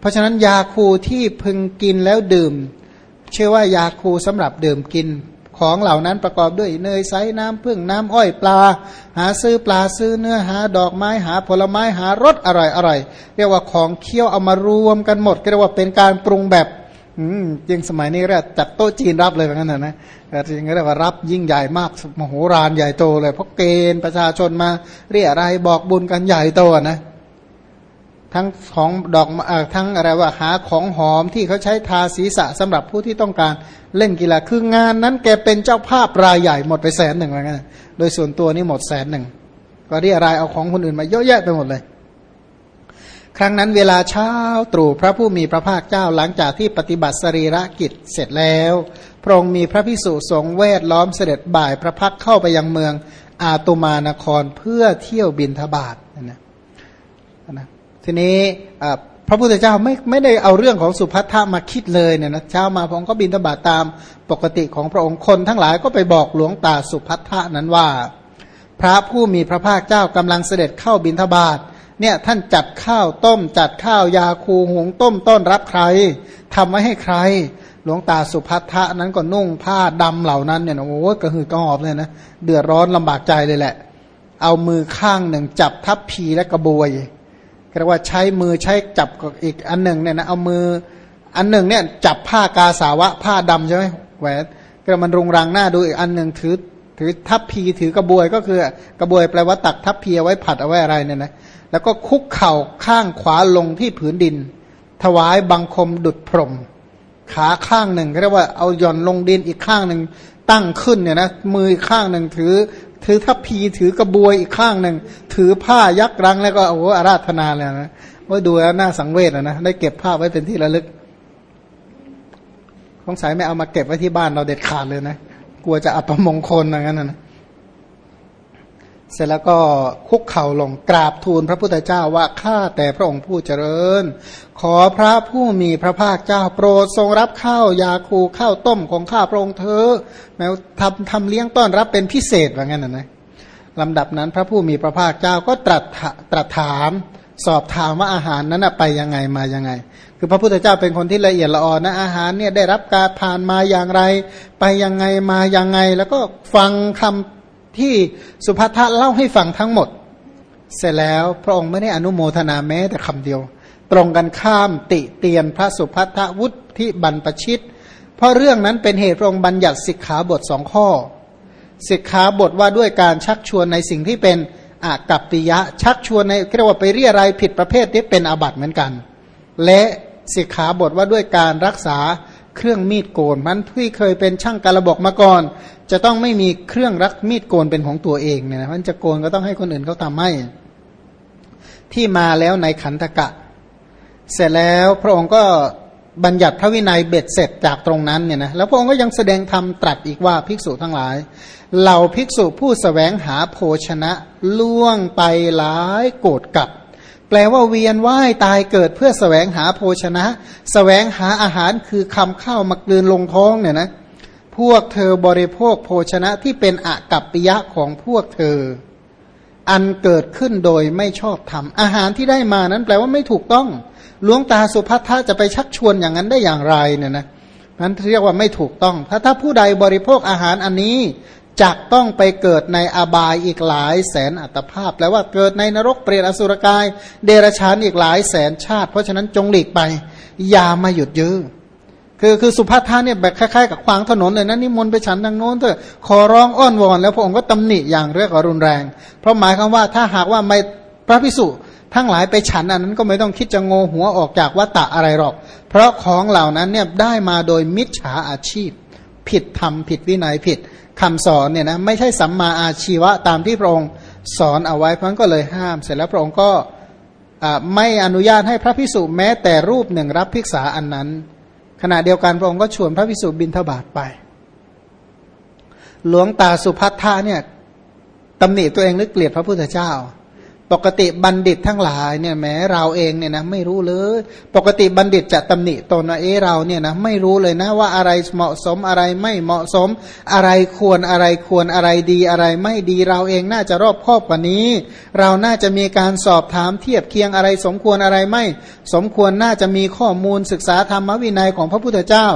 เพราะฉะนั้นยาคูที่พึงกินแล้วดื่ม เชื่อว่ายาคูสำหรับดื่มกินของเหล่านั้นประกอบด้วยเนยใสน้ำพึ่งน้ำอ้อยปลา หาซื้อปลาซื้อเนื้อหาดอกไม้หาผลไม้หารสอร่อยอร่อยเรียกว่าของเคี้ยวเอามารวมกันหมดเรียกว่าเป็นการปรุงแบบอืมยังสมัยนี้เรียกจัดโต๊ะจีนรับเลยเหมือนกันนะนะจริงๆเรียกว่ารับยิ่งใหญ่มากมโหฬารใหญ่โตเลยเพราะเกณฑ์ประชาชนมาเรียอะไรบอกบุญกันใหญ่โตนะ ทั้งของดอกอทั้งอะไรว่าหาของหอมที่เขาใช้ทาศีรษะสำหรับผู้ที่ต้องการเล่นกีฬาคืองานนั้นแกเป็นเจ้าภาพรายใหญ่หมดไปแสนหนึ่งอะไรเงี้ยโดยส่วนตัวนี่หมดแสนหนึ่งก็เรียรายเอาของคนอื่นมาเยอะแยะไปหมดเลย ครั้งนั้นเวลาเช้าตรู่พระผู้มีพระภาคเจ้าหลังจากที่ปฏิบัติสรีระกิจเสร็จแล้ว พระองค์มีพระพิสุสงฆ์แวดล้อมเสด็จบ่ายพระพักเข้าไปยังเมืองอาตุมานครเพื่อเที่ยวบินทบาทนะนะ ทีนี้พระพุทธเจ้าไม่ไม่ได้เอาเรื่องของสุภัททมาคิดเลยเนี่ยนะเช้ามาพระองค์ก็บินทบาตามปกติของพระองค์คนทั้งหลายก็ไปบอกหลวงตาสุภัททนั้นว่า พระผู้มีพระภาคเจ้ากำลังเสด็จเข้าบินทบาทเนี่ยท่านจัดข้าวต้ม จัดข้าวยาคูหงต้มต้อนรับใครทำไว้ให้ใคร หลวงตาสุภัททะนั้นก็นุ่งผ้าดำเหล่านั้นเนี่ยโอ้กระหืดกระหอบเลยนะเดือดร้อนลำบากใจเลยแหละ เอามือข้างหนึ่งจับทับพีและกระบวย เรียกว่าใช้มือใช้จับอีกอันหนึ่งเนี่ยนะเอามืออันหนึ่งเนี่ยจับผ้ากาสาวะผ้าดำใช่ไหมแหวนก็มันรุงรังหน้าดูอีกอันหนึ่งถือถือทัพพีถือกระบวยก็คือกระบวยแปลว่าตักทัพพีเอาไว้ผัดเอาไว้อะไรเนี่ยนะแล้วก็คุกเข่าข้างขวาลงที่ผืนดิน ถวายบังคมดุดพรม ขาข้างหนึ่งเรียกว่าเอาหย่อนลงดินอีกข้างหนึ่งตั้งขึ้นเนี่ยนะมือข้างหนึ่งถือ ถือทัพพีถือกระบวยอีกข้างหนึ่ง ถือผ้ายักรังแล้วก็โอ้อาราธนาเลยนะว่าดูแล้วน่าสังเวชนะได้เก็บภาพไว้เป็นที่ระลึกสงสัยไม่เอามาเก็บไว้ที่บ้านเราเด็ดขาดเลยนะ กลัวจะอัปมงคลอย่างนั้นนะ เสร็จแล้วก็คุกเข่าลงกราบทูลพระพุทธเจ้าว่าข้าแต่พระองค์ผู้เจริญ ขอพระผู้มีพระภาคเจ้าโปรดทรงรับข้าวยาคูข้าวต้มของข้าพระองค์เธอแม้ทำทำเลี้ยงต้อนรับเป็นพิเศษว่างั้นนะลำดับนั้นพระผู้มีพระภาคเจ้าก็ตรัสตรัสถาม สอบถามว่าอาหารนั้นไปยังไงมายังไง คือพระพุทธเจ้าเป็นคนที่ละเอียดละออนะอาหารเนี่ยได้รับการผ่านมาอย่างไร ไปยังไงมายังไง แล้วก็ฟังคำ ที่สุภัทะเล่าให้ฟังทั้งหมด เสร็จแล้วพระองค์ไม่ได้อนุโมทนาแม้แต่คำเดียว ตรงกันข้ามติเตียนพระสุภัทวุฒิบรรปชิต เพราะเรื่องนั้นเป็นเหตุพระองค์บัญญัติสิกขาบทสองข้อสิกขาบทว่าด้วยการชักชวนในสิ่งที่เป็นอากัปปิยะ ชักชวนในเรียกว่าไปเรียอะไรผิดประเภทที่เป็นอาบัติเหมือนกัน และสิกขาบทว่าด้วยการรักษาเครื่องมีดโกนมันที่เคยเป็นช่างกระบอกมาก่อน จะต้องไม่มีเครื่องรักมีดโกนเป็นของตัวเองเนี่ยนะมันจะโกนก็ต้องให้คนอื่นเขาทำให้ ที่มาแล้วในขันธกะ เสร็จแล้วพระองค์ก็บัญญัติพระวินัยเบ็ดเสร็จจากตรงนั้นเนี่ยนะแล้วพระองค์ก็ยังแสดงธรรมตรัสอีกว่าภิกษุทั้งหลาย เหล่าภิกษุผู้สแสวงหาโภชนะล่วงไปหลายโกรธกับ แปลว่าเวียนว่ายตายเกิดเพื่อสแสวงหาโภชนะสแสวงหาอาหารคือคำข้าวมากลืนลงท้องเนี่ยนะ พวกเธอบริโภคโภชนะที่เป็นอากัปปิยะของพวกเธอ อันเกิดขึ้นโดยไม่ชอบธรรมอาหารที่ได้มานั้นแปลว่าไม่ถูกต้องหลวงตาสุภัททะจะไปชักชวนอย่างนั้นได้อย่างไรเนี่ยนะนั้นเรียกว่าไม่ถูกต้อง ถ้าถ้าผู้ใดบริโภคอาหารอันนี้จักต้องไปเกิดในอบายอีกหลายแสนอัตภาพแปลว่าเกิดในนรกเปรตอสุรกาย เดรชานอีกหลายแสนชาติ เพราะฉะนั้นจงหลีกไป อย่ามาหยุดยื้อ คือคือสุภาษาเนี่ยแบบคล้ายๆกับขวางถนนเลยนะนิมนต์ไปฉันทางโน้นเถอะขอร้องอ้อนวอนแล้วพระองค์ก็ตำหนิอย่างเรียกว่ารุนแรง เพราะหมายความว่าถ้าหากว่าไม่พระพิสุทั้งหลายไปฉันอันนั้นก็ไม่ต้องคิดจะโงหัวออกจากวัตตะอะไรหรอก เพราะของเหล่านั้นเนี่ยได้มาโดยมิจฉาอาชีพ ผิดธรรมผิดวินัยผิดคำสอนเนี่ยนะไม่ใช่สัมมาอาชีวะตามที่พระองค์สอนเอาไว้เพราะนั้นก็เลยห้าม เสร็จแล้วพระองค์ก็ไม่อนุญาตให้พระพิสุแม้แต่รูปหนึ่งรับภิกษาอันนั้น ขณะเดียวกันพระองค์ก็ชวนพระวิสุบินทบาทไป หลวงตาสุพัทธะเนี่ยตำหนิตัวเองหรือเกลียดพระพุทธเจ้า ปกติบัณฑิตทั้งหลายเนี่ยแม้เราเองเนี่ยนะไม่รู้เลย ปกติบัณฑิตจะตำหนิตนว่าเอเราเนี่ยนะไม่รู้เลยนะว่าอะไรเหมาะสมอะไรไม่เหมาะสม อะไรควรอะไรควรอะไรดีอะไรไม่ดีเราเองน่าจะรอบคอบกว่านี้ เราน่าจะมีการสอบถามเทียบเคียงอะไร สมควรอะไรไม่ สมควรน่าจะมีข้อมูลศึกษาธรรมวินัยของพระพุทธเจ้า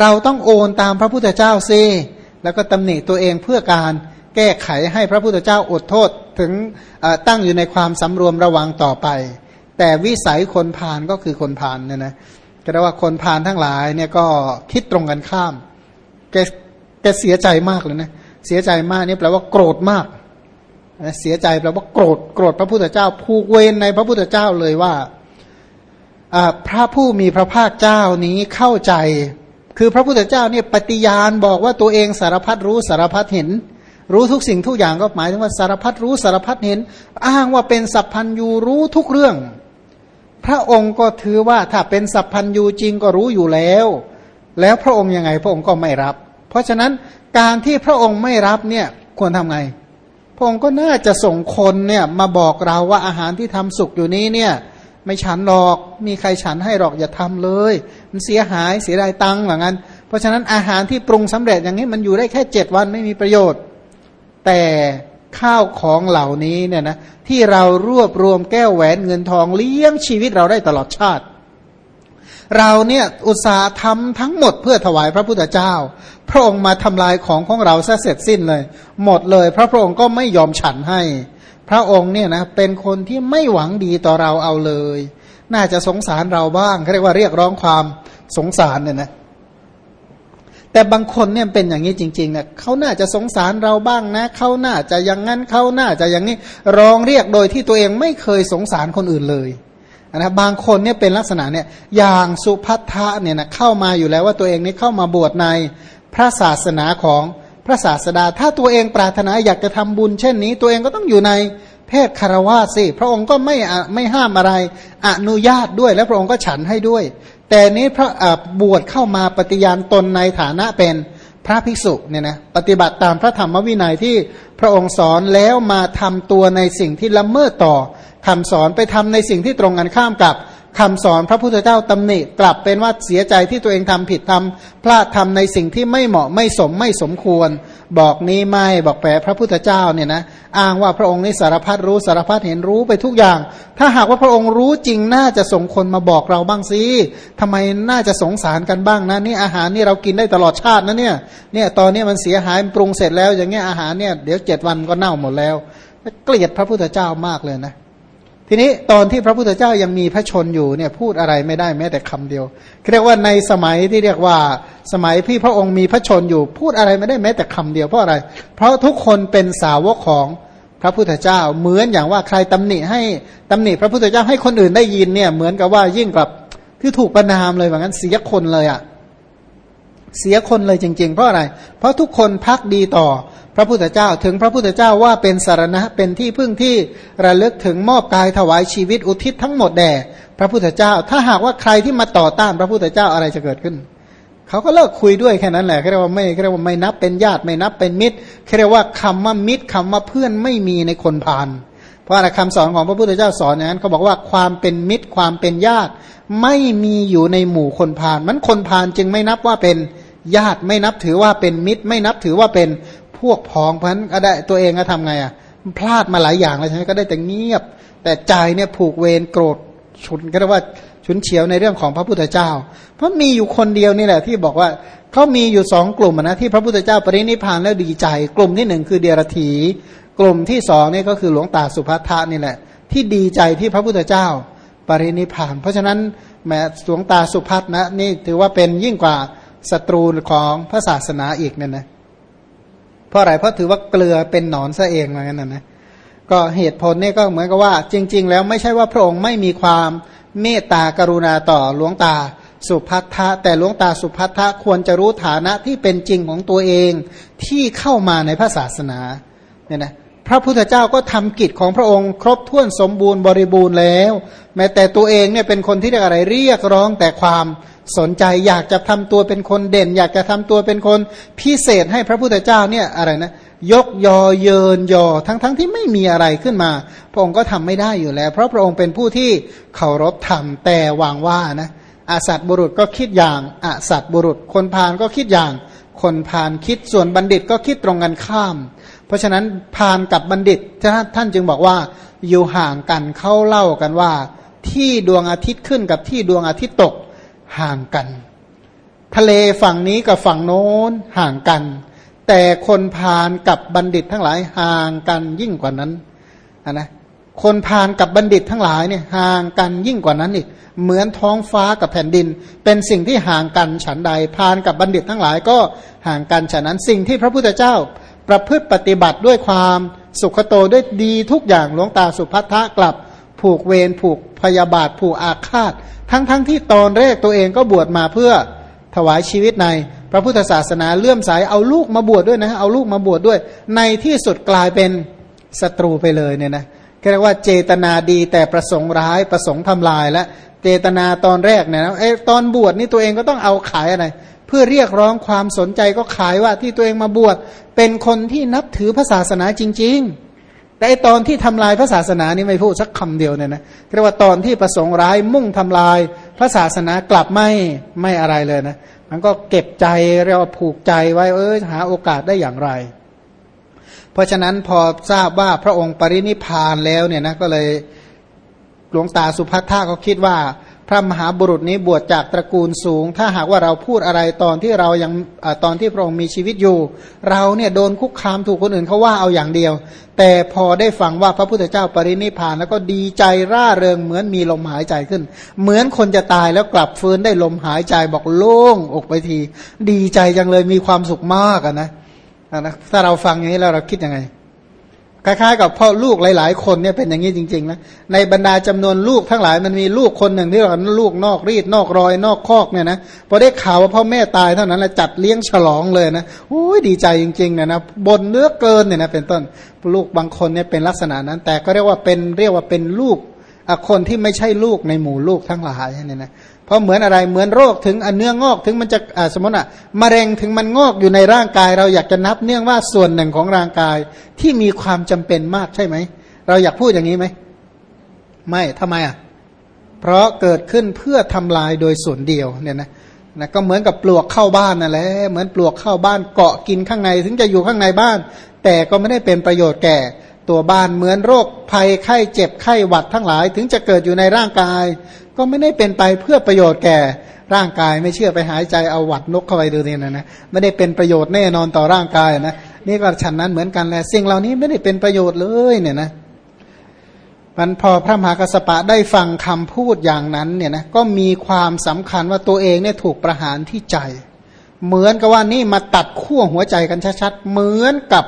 เราต้องโอนตามพระพุทธเจ้าซิแล้วก็ตำหนิตัวเองเพื่อการแก้ไขให้พระพุทธเจ้าอดโทษ ถึงตั้งอยู่ในความสำรวมระวังต่อไป แต่วิสัยคนพานก็คือคนพานเนี่ยนะก็ได้ว่าคนพานทั้งหลายเนี่ยก็คิดตรงกันข้ามแกแกเสียใจมากเลยนะเสียใจมากนี่แปลว่าโกรธมากเสียใจแปลว่าโกรธโกรธพระพุทธเจ้าผูกเวรในพระพุทธเจ้าเลยว่าพระผู้มีพระภาคเจ้านี้เข้าใจ คือพระพุทธเจ้าเนี่ยปฏิญาณบอกว่าตัวเองสารพัดรู้สารพัดเห็น รู้ทุกสิ่งทุกอย่างก็หมายถึงว่าสารพัดรู้สารพัดเห็น อ้างว่าเป็นสัพพัญยูรู้ทุกเรื่อง พระองค์ก็ถือว่าถ้าเป็นสัพพัญยูจริงก็รู้อยู่แล้ว แล้วพระองค์ยังไงพระองค์ก็ไม่รับ เพราะฉะนั้นการที่พระองค์ไม่รับเนี่ยควรทำไง พระองค์ก็น่าจะส่งคนเนี่ยมาบอกเราว่าอาหารที่ทำสุกอยู่นี้เนี่ยไม่ฉันหรอก มีใครฉันให้หรอกอย่าทำเลย มันเสียหายเสียดายตังค์หลังนั้นเพราะฉะนั้นอาหารที่ปรุงสำเร็จอย่างนี้มันอยู่ได้แค่เจ็ดวันไม่มีประโยชน์ แต่ข้าวของเหล่านี้เนี่ยนะที่เรารวบรวมแก้วแหวนเงินทองเลี้ยงชีวิตเราได้ตลอดชาติ เราเนี่ยอุตสาห์ทำทั้งหมดเพื่อถวายพระพุทธเจ้า พระองค์มาทำลายของของเราซะเสร็จสิ้นเลย หมดเลย พระพระองค์ก็ไม่ยอมฉันให้ พระองค์เนี่ยนะเป็นคนที่ไม่หวังดีต่อเราเอาเลย น่าจะสงสารเราบ้างเขาเรียกว่าเรียกร้องความสงสารเนี่ยนะ แต่บางคนเนี่ยเป็นอย่างนี้จริงๆเนี่ยเขาน่าจะสงสารเราบ้างนะเขาน่าจะอย่างนั้นเขาน่าจะอย่างนี้ร้องเรียกโดยที่ตัวเองไม่เคยสงสารคนอื่นเลยนะบางคนเนี่ยเป็นลักษณะเนี่ยอย่างสุพัทธะเนี่ยนะเข้ามาอยู่แล้วว่าตัวเองนี่เข้ามาบวชในพระศาสนาของพระศาสดา ถ้าตัวเองปรารถนาอยากจะทำบุญเช่นนี้ ตัวเองก็ต้องอยู่ในเพศคารวะสิพระองค์ก็ไม่ไม่ห้ามอะไร อนุญาตด้วย และพระองค์ก็ฉันให้ด้วย แต่นี้พระบวชเข้ามาปฏิญาณตนในฐานะเป็นพระภิกษุเนี่ยนะปฏิบัติตามพระธรรมวินัยที่พระองค์สอนแล้วมาทำตัวในสิ่งที่ละเมิดต่อคำสอนไปทำในสิ่งที่ตรงกันข้ามกับคำสอนพระพุทธเจ้าตำหนิกลับเป็นว่าเสียใจที่ตัวเองทำผิดทำพลาดทำในสิ่งที่ไม่เหมาะไม่สมไม่สมควร บอกนี้ไม่บอกแปลพระพุทธเจ้าเนี่ยนะอ้างว่าพระองค์นี้สารพัดรู้สารพัดเห็นรู้ไปทุกอย่าง ถ้าหากว่าพระองค์รู้จริงน่าจะส่งคนมาบอกเราบ้างสิทำไมน่าจะสงสารกันบ้างนะนี่อาหารนี่เรากินได้ตลอดชาตินะเนี่ยเนี่ยตอนนี้มันเสียหายปรุงเสร็จแล้วอย่างเงี้ยอาหารเนี่ยเดี๋ยวเจ็ดวันก็เน่าหมดแล้วเกลียดพระพุทธเจ้ามากเลยนะ ทีนี้ตอนที่พระพุทธเจ้ายังมีพระชนอยู่เนี่ยพูดอะไรไม่ได้แม้แต่คำเดียวเรียกว่าในสมัยที่เรียกว่าสมัยพี่พระองค์มีพระชนอยู่ พูดอะไรไม่ได้แม้แต่คำเดียวเพราะอะไร เพราะทุกคนเป็นสาวกของพระพุทธเจ้าเหมือนอย่างว่าใครตำหนิให้ตำหนิพระพุทธเจ้าให้คนอื่นได้ยินเนี่ยเหมือนกับว่ายิ่งกับที่ถูกประนามเลยว่างั้นเสียคนเลยอะ่ะเสียคนเลยจริง ๆ เพราะอะไร เพราะทุกคนพักดีต่อ พระพุทธเจ้าถึงพระพุทธเจ้าว่าเป็นสารณะเป็นที่พึ่งที่ระลึกถึงมอบกายถวายชีวิตอุทิศทั้งหมดแด่พระพุทธเจ้า ถ้าหากว่าใครที่มาต่อต้านพระพุทธเจ้าอะไรจะเกิดขึ้นเขาก็เลิกคุยด้วยแค่นั้นแหละเขาเรียกว่าไม่เขาเรียกว่าไม่นับเป็นญาติไม่นับเป็นมิตรเขาเรียกว่าคำว่ามิตรคำว่าเพื่อนไม่มีในคนพาลเพราะอะไรคำสอนของพระพุทธเจ้าสอนอย่างนั้นเขาบอกว่าความเป็นมิตรความเป็นญาติ ไม่มีอยู่ในหมู่คนพาลมันคนพาลจึงไม่นับว่าเป็นญาติไม่นับถือว่าเป็นมิตร ไม่นับถือว่าเป็น วกพ้องเพราะนั้นก็ได้ตัวเองก็ทำไงอะพลาดมาหลายอย่างเลยใช่ไหมก็ได้แต่เงียบ แต่ใจเนี่ยผูกเวรโกรธฉุนก็เรียกว่าฉุนเฉียวในเรื่องของพระพุทธเจ้า เพราะมีอยู่คนเดียวนี่แหละที่บอกว่าเขามีอยู่สองกลุ่มนะที่พระพุทธเจ้าปรินิพานแล้วดีใจ กลุ่มที่หนึ่งคือเดียรถีกลุ่มที่สองนี่ก็คือหลวงตาสุภัทะนี่แหละ ที่ดีใจที่พระพุทธเจ้าปรินิพาน เพราะฉะนั้นแม้หลวงตาสุภัทนะนี่ถือว่าเป็นยิ่งกว่าศัตรูของพระศาสนาอีกเนี่ยนะเพ ราะอะไรเพราะถือว่าเกลือเป็นหนอนซะเองเหมือนกันนะก็เหตุผลนี่ก็เหมือนกับว่า จริง ๆ แล้วไม่ใช่ว่าพระองค์ไม่มีความเมตตากรุณาต่อหลวงตาสุพัทธะแต่หลวงตาสุพัทธะควรจะรู้ฐานะที่เป็นจริงของตัวเองที่เข้ามาในพระศาสนาเนี่ยนะพระพุทธเจ้าก็ทำกิจของพระองค์ ครบถ้วนสมบูรณ์บริบูรณ์แล้ว แม้แต่ตัวเองเนี่ยเป็นคนที่เรียกอะไรเรียกร้องแต่ความ สนใจอยากจะทำตัวเป็นคนเด่น อยากจะทำตัวเป็นคนพิเศษให้พระพุทธเจ้าเนี่ยอะไรนะยกยอเยินยอทั้งๆทที่ไม่มีอะไรขึ้นมา พระองค์ก็ทำไม่ได้อยู่แล้ว เพราะพระองค์เป็นผู้ที่เคารพธรรมแต่วางว่านะอาสัตบุรุษก็คิดอย่างอาสัตบุรุษ คนพาลก็คิดอย่าง คนพาลคิดส่วนบัณฑิตก็คิดตรงกันข้าม เพราะฉะนั้นพาลกับบัณฑิตท่านจึงบอกว่าอยู่ห่างกันเข้าเล่ากันว่า ที่ดวงอาทิตย์ขึ้นกับที่ดวงอาทิตย์ตก ห่างกัน ทะเลฝั่งนี้กับฝั่งโน้นห่างกัน แต่คนพาลกับบัณฑิตทั้งหลายห่างกันยิ่งกว่านั้นนะคนพาลกับบัณฑิตทั้งหลายเนี่ยห่างกันยิ่งกว่านั้นอีก เหมือนท้องฟ้ากับแผ่นดิน เป็นสิ่งที่ห่างกันฉันใดพานกับบัณฑิตทั้งหลายก็ห่างกันฉะนั้นสิ่งที่พระพุทธเจ้าประพฤติปฏิบัติด้วยความสุขโตด้วยดีทุกอย่างหลวงตาสุพัทธะกลับ ผูกเวรผูกพยาบาทผูกอาฆาต ทั้งๆทที่ตอนแรกตัวเองก็บวชมาเพื่อถวายชีวิตในพระพุทธศาสนาเลื่อมสายเอาลูกมาบวชดด้วยนะเอาลูกมาบวชดด้วย ในที่สุดกลายเป็นศัตรูไปเลยเนี่ยนะเรียกว่าเจตนาดีแต่ประสงค์ร้ายประสงค์ทำลายและเจตนาตอนแรกเนี่ยนะไอ้ตอนบวชนี่ตัวเองก็ต้องเอาขายอะไร เพื่อเรียกร้องความสนใจก็ขายว่าที่ตัวเองมาบวชเป็นคนที่นับถือพระศาสนาจริง ๆ แต่ตอนที่ทำลายพระศาสนานี่ไม่พูดสักคำเดียวเนี่ยนะเรียกว่าตอนที่ประสงค์ร้ายมุ่งทำลายพระศาสนากลับไม่ไม่อะไรเลยนะมันก็เก็บใจเรียกว่าผูกใจไว้เออหาโอกาสได้อย่างไร เพราะฉะนั้นพอทราบว่าพระองค์ปรินิพานแล้วเนี่ยนะก็เลยหลวงตาสุภัทธาเขาคิดว่า พระมหาบุรุษนี้บวชจากตระกูลสูง ถ้าหากว่าเราพูดอะไรตอนที่เรายังอตอนที่พระองค์มีชีวิตอยู่ เราเนี่ยโดนคุกคามถูกคนอื่นเขาว่าเอาอย่างเดียว แต่พอได้ฟังว่าพระพุทธเจ้าปรินิพานแล้วก็ดีใจร่าเริงเหมือนมีลมหายใจขึ้น เหมือนคนจะตายแล้วกลับฟื้นได้ลมหายใจบอกโล่งอกไปที ดีใจจังเลยมีความสุขมากนะนะถ้าเราฟังอย่างนี้แล้วเราคิดยังไง คล้ายๆ กับพ่อลูกหลาย ๆ คนเนี่ยเป็นอย่างนี้จริงๆนะในบรรดาจำนวนลูกทั้งหลายมันมีลูกคนหนึ่งที่เราลูกนอกรีดนอกรอยนอกคอกเนี่ยนะพอได้ข่าวว่าพ่อแม่ตายเท่านั้นแหละจัดเลี้ยงฉลองเลยนะโอ้ยดีใจจริงๆเนี่ยนะบนเนื้อเกินเนี่ยนะเป็นต้นลูกบางคนเนี่ยเป็นลักษณะนั้น แต่ก็เรียกว่าเป็นเรียกว่าเป็นลูกคนที่ไม่ใช่ลูกในหมู่ลูกทั้งหลายเนี่ยนะ เพราะเหมือนอะไรเหมือนโรคถึงเนื้องอกถึงมันจะสมมติอะมะเร็งถึงมันงอกอยู่ในร่างกาย เราอยากจะนับเนื่องว่าส่วนหนึ่งของร่างกายที่มีความจำเป็นมากใช่ไหม เราอยากพูดอย่างนี้ไหม ไม่ทำไมอะ เพราะเกิดขึ้นเพื่อทำลายโดยส่วนเดียวเนี่ยนะนะก็เหมือนกับปลวกเข้าบ้านนั่นแหละเหมือนปลวกเข้าบ้านเกาะกินข้างใน ถึงจะอยู่ข้างในบ้าน แต่ก็ไม่ได้เป็นประโยชน์แก่ตัวบ้านเหมือนโรคภัยไข้เจ็บไข้หวัดทั้งหลาย ถึงจะเกิดอยู่ในร่างกาย ก็ไม่ได้เป็นไปเพื่อประโยชน์แก่ร่างกายไม่เชื่อไปหายใจเอาหวัดนกเข้าไปดูเนี่ยนะนะไม่ได้เป็นประโยชน์แน่นอนต่อร่างกายนะนี่ก็ฉันนั้นเหมือนกันแหละสิ่งเหล่านี้ไม่ได้เป็นประโยชน์เลยเนี่ยนะมันพอพระมหากรสปะได้ฟังคำพูดอย่างนั้นเนี่ยนะก็มีความสำคัญว่าตัวเองเนี่ยถูกประหารที่ใจ เหมือนกับว่านี่มาตัดขั้วหัวใจกันชัดๆเหมือนกับ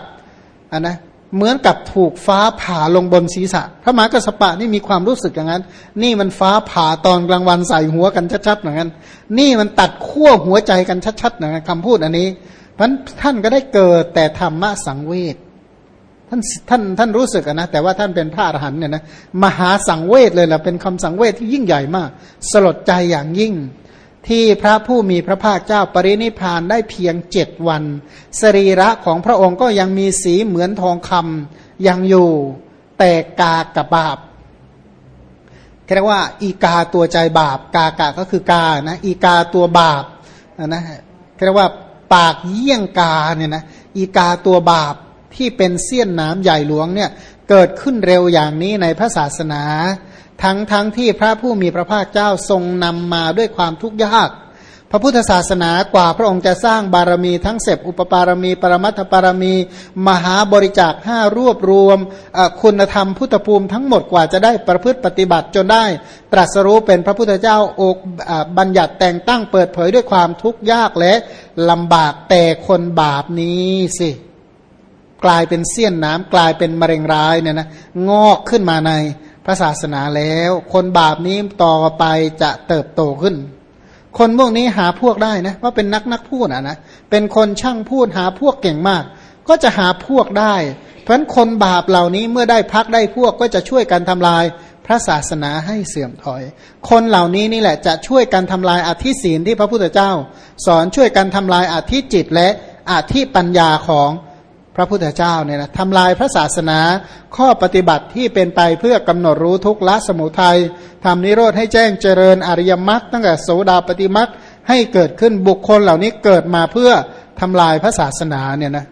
อันนะ เหมือนกับถูกฟ้าผ่าลงบนศีรษะ พระมหากรสปะนี่มีความรู้สึกอย่างนั้น นี่มันฟ้าผ่าตอนกลางวันใส่หัวกันชัดๆอย่างนั้น นี่มันตัดขั้วหัวใจกันชัดๆอย่างนั้นคำพูดอันนี้เพราะท่านก็ได้เกิดแต่ธรรมะสังเวชท่านท่านท่านรู้สึกนะแต่ว่าท่านเป็นพระอรหันต์เนี่ยนะมหาสังเวชเลยแหละเป็นคำสังเวชที่ยิ่งใหญ่มาก สลดใจอย่างยิ่ง ที่พระผู้มีพระภาคเจ้าปรินิพานได้เพียงเจ็ดวัน สรีระของพระองค์ก็ยังมีสีเหมือนทองคำยังอยู่แต่กากระบาบเรียกว่า อีกาตัวใจบาป กากะก็คือกานะอีกาตัวบาปนะเรียกว่าปากเยี่ยงกาเนี่ยนะอีกาตัวบาปที่เป็นเสี้ยนน้ำใหญ่หลวงเนี่ยเกิดขึ้นเร็วอย่างนี้ในพระศาสนา ทั้งทั้งที่พระผู้มีพระภาคเจ้าทรงนำมาด้วยความทุกข์ยาก พระพุทธศาสนากว่าพระองค์จะสร้างบารมีทั้งเสพอุปปารมี ปรมัตถบารมี มหาบริจาคห้ารวบรวมคุณธรรมพุทธภูมิทั้งหมดกว่าจะได้ประพฤติปฏิบัติจนได้ ตรัสรู้เป็นพระพุทธเจ้าอกบัญญัติแต่งตั้งเปิดเผยด้วยความทุกข์ยากและลำบากแต่คนบาปนี้สิกลายเป็นเสี้ยนน้ำกลายเป็นมะเร็งร้ายเนี่ยนะงอกขึ้นมาใน พระศาสนาแล้ว คนบาปนี้ต่อไปจะเติบโตขึ้น คนพวกนี้หาพวกได้นะว่าเป็นนักนักพูดอะนะเป็นคนช่างพูดหาพวกเก่งมาก ก็จะหาพวกได้ เพราะฉะนั้นคนบาปเหล่านี้เมื่อได้พักได้พวกก็จะช่วยกันทำลายพระศาสนาให้เสื่อมถอย คนเหล่านี้นี่แหละจะช่วยกันทำลายอธิศีลที่พระพุทธเจ้า สอนช่วยกันทำลายอธิจิตและอธิปัญญาของ พระพุทธเจ้าเนี่ยนะทำลายพระศาสนาข้อปฏิบัติที่เป็นไปเพื่อกำหนดรู้ทุกละสมุทัยทำนิโรธให้แจ้งเจริญอริยมรรคตั้งแต่โสดาปฏิมรรคให้เกิดขึ้นบุคคลเหล่านี้เกิดมาเพื่อทำลายพระศาสนาเนี่ยนะ